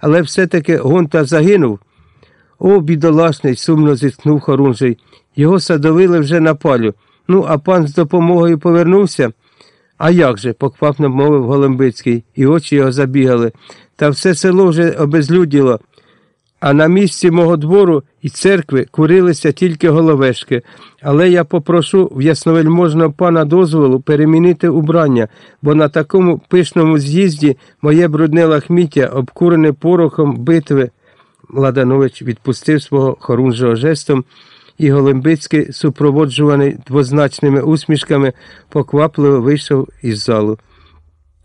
але все-таки Гонта загинув. О, бідолашний, сумно зітхнув Хорунжий. Його садовили вже на палю. Ну, а пан з допомогою повернувся. А як же? поквапно мовив Голембицький, і очі його забігали. Та все село вже обезлюділо. А на місці мого двору і церкви курилися тільки головешки, але я попрошу в ясновельможного пана дозволу перемінити убрання, бо на такому пишному з'їзді моє брудне лахміття, обкурене порохом битви. Ладанович відпустив свого хорунжого жестом, і Голембицький, супроводжуваний двозначними усмішками, поквапливо вийшов із залу.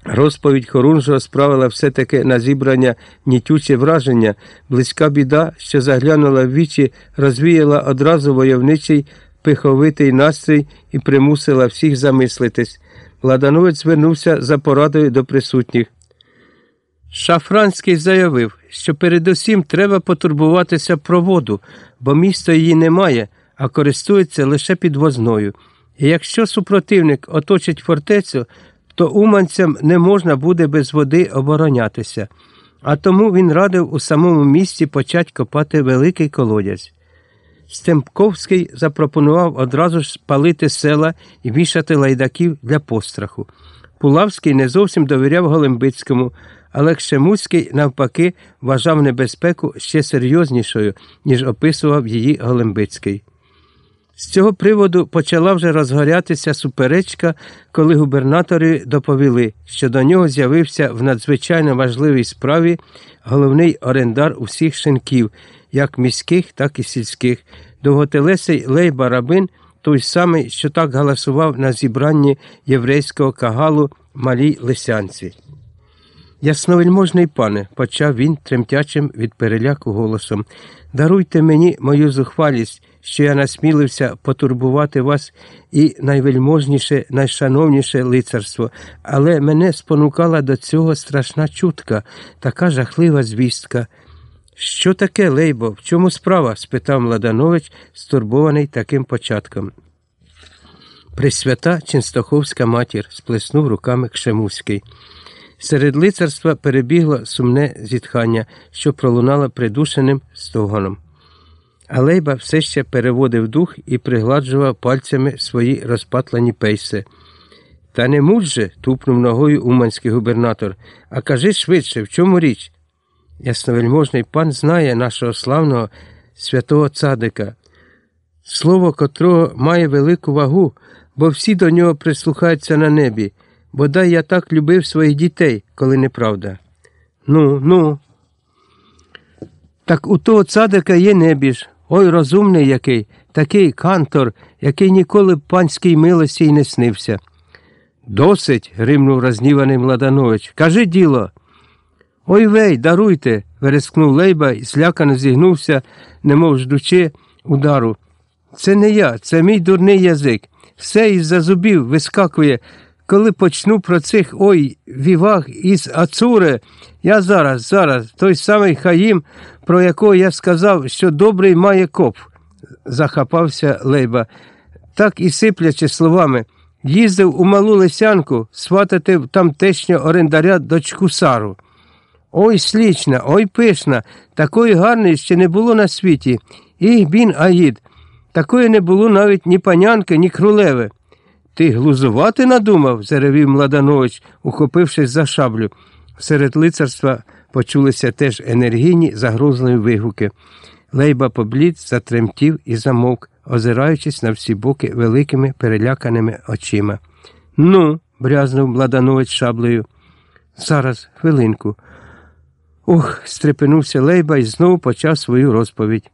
Розповідь Хорунжого справила все-таки на зібрання нітюче враження, близька біда, що заглянула в вічі, розвіяла одразу войовничий пиховитий настрій і примусила всіх замислитись. Ладановець звернувся за порадою до присутніх. Шафранський заявив, що передусім треба потурбуватися про воду, бо місто її немає, а користується лише підвозною. І якщо супротивник оточить фортецю, то уманцям не можна буде без води оборонятися, а тому він радив у самому місті почати копати великий колодязь. Стемпковський запропонував одразу ж спалити села і вішати лайдаків для постраху. Пулавський не зовсім довіряв Голембицькому, але Кшемуцький, навпаки, вважав небезпеку ще серйознішою, ніж описував її Голембицький. З цього приводу почала вже розгорятися суперечка, коли губернатори доповіли, що до нього з'явився в надзвичайно важливій справі головний орендар усіх шинків, як міських, так і сільських, довготелесий Лей Барабин, той самий, що так галасував на зібранні єврейського кагалу Малій Лисянці. Ясновельможний пане, почав він тремтячим від переляку голосом, даруйте мені мою зухвалість, що я насмілився потурбувати вас і найвельможніше, найшановніше лицарство, але мене спонукала до цього страшна чутка, така жахлива звістка. Що таке, Лейбо, в чому справа? спитав Младанович, стурбований таким початком. Пресвята Ченстоховська матір, сплеснув руками Кшемуський. Серед лицарства перебігло сумне зітхання, що пролунало придушеним стогоном. Алейба все ще переводив дух і пригладжував пальцями свої розпатлані пейси. Та не мудь же, тупнув ногою уманський губернатор, а кажи швидше, в чому річ? Ясновельможний пан знає нашого славного святого цадика, слово котрого має велику вагу, бо всі до нього прислухаються на небі. Бодай я так любив своїх дітей, коли неправда. Ну, ну. Так у того цадика є небіж. Ой, розумний який, такий кантор, який ніколи панській милості й не снився. Досить. гримнув розніваний Младанович. Кажи діло. Ой вей, даруйте. верескнув Лейба і злякано зігнувся, немов ждучи удару. Це не я, це мій дурний язик. Все із за зубів вискакує. Коли почну про цих ой вівах із Ацуре, я зараз, зараз, той самий Хаїм, про якого я сказав, що добрий має коп, захапався Лейба, так і сиплячи словами, їздив у малу лисянку сватати тамтешнього орендаря дочку Сару. Ой слічна, ой пишна, такої гарної ще не було на світі. І бін Аїд. Такої не було навіть ні панянки, ні крулеви. Ти глузувати надумав? заревів Младанович, ухопившись за шаблю. Серед лицарства почулися теж енергійні загрозливі вигуки. Лейба поблід, затремтів і замовк, озираючись на всі боки великими переляканими очима. Ну, брязнув Младанович шаблею. Зараз, хвилинку. Ух, стрепенувся Лейба і знову почав свою розповідь.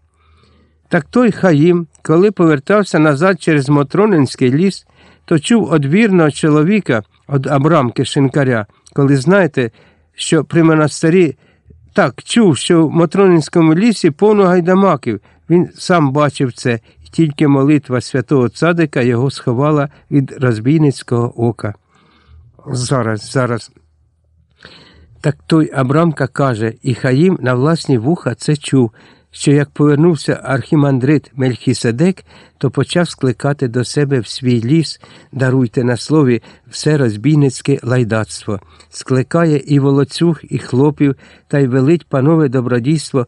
Так той Хаїм, коли повертався назад через Мотронинський ліс, то чув одвірного чоловіка від Абрамки Шинкаря, коли знаєте, що при монастирі так чув, що в Мотронинському лісі повно гайдамаків. Він сам бачив це, і тільки молитва святого цадика його сховала від розбійницького ока. Зараз, зараз. Так той Абрамка каже, і Хаїм на власні вуха це чув. Що як повернувся архімандрит Мельхіседек, то почав скликати до себе в свій ліс, даруйте на слові, все розбійницьке лайдацтво, скликає і волоцюг, і хлопів, та й велить панове добродійство